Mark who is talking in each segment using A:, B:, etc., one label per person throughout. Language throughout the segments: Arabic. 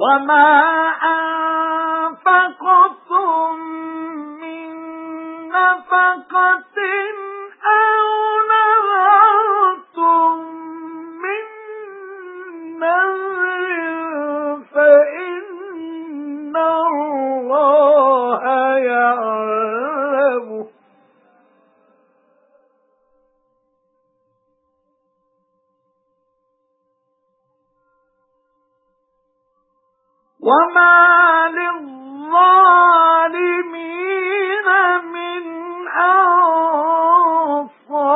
A: وَمَا أَنفَقْتُم مِّن نَّفَقَةٍ وَمَا لِلظَّالِمِينَ مِنْ أَنصَارٍ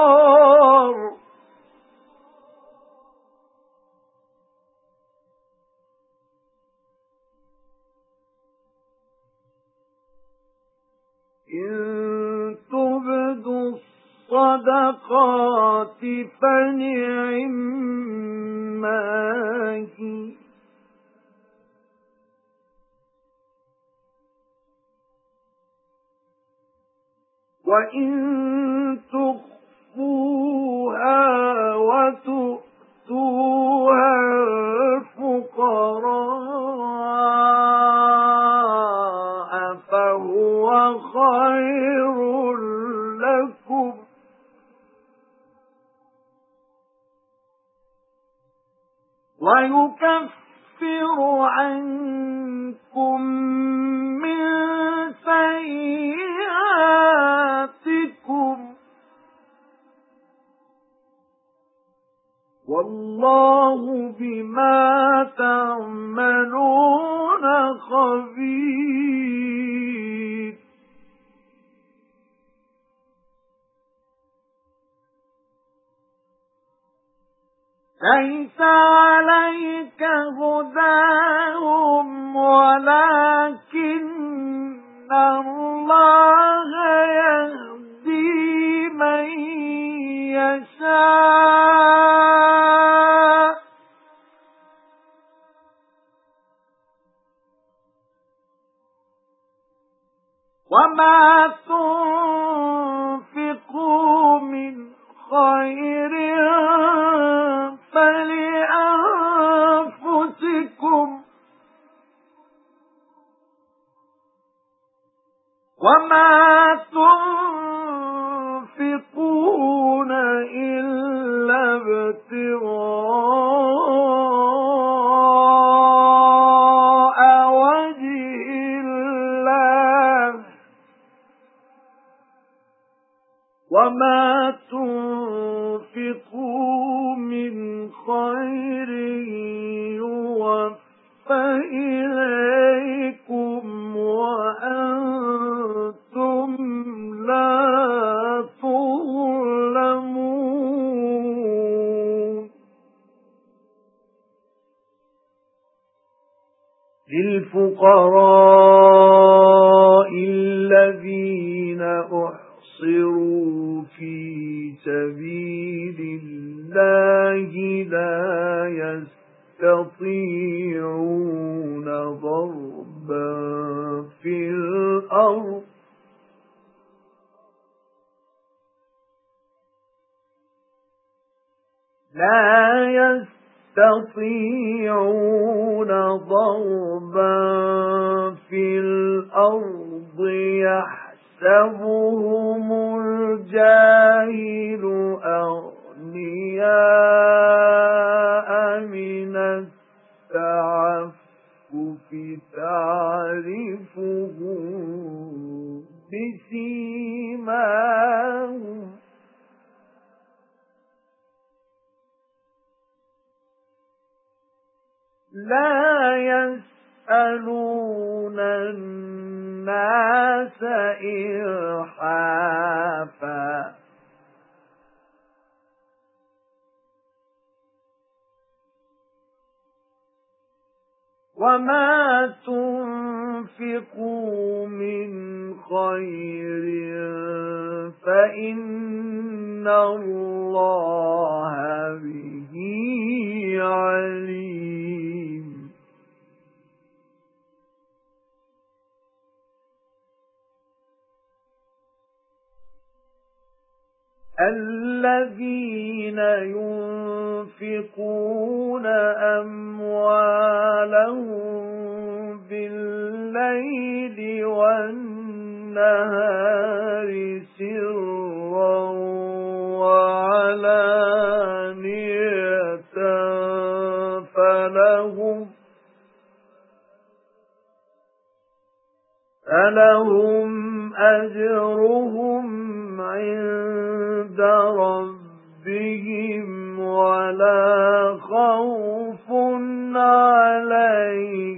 A: إِن تُبْدُوا الصَّدَقَاتِ فَنِعِمَّا وَإِن تُخْفُوهَا وَتُؤْتُوهَا الْفُقَرَاءَ فَهُوَ خَيْرٌ لَكُمْ وَيُكَفِّرُ عَنكُم لَيْسَ عَلَيْكَ هُدَاهُمْ وَلَكِنَّ اللَّهَ يَهْدِي مَن يَشَاءُ. وَمَا تُنفِقُوا مِنْ خَيْرٍ وَمَا تُنفِقُوا مِنْ خَيْرٍ يُوَفَّ إِلَيْكُمْ وَأَنتُمْ لَا تُظْلَمُونَ لِلْفُقَرَاءِ الَّذِينَ أُحْصِرُوا فِي سَبِيلِ اللَّهِ لَا يَسْتَطِيعُونَ ضَرْبًا فِي الْأَرْضِ لا يستطيعون ضربا في الأرض يحسبهم الجاهل أغنياء من التعفف تعرفهم بسيماهم لا يسألون الناس إلحافا. وما تنفقوا من خير فإن الله به الذين ينفقون أموالهم في الليل والنهار سرا وعلانية فلهم فلهم أجرهم عند ربهم ولا خوف عليهم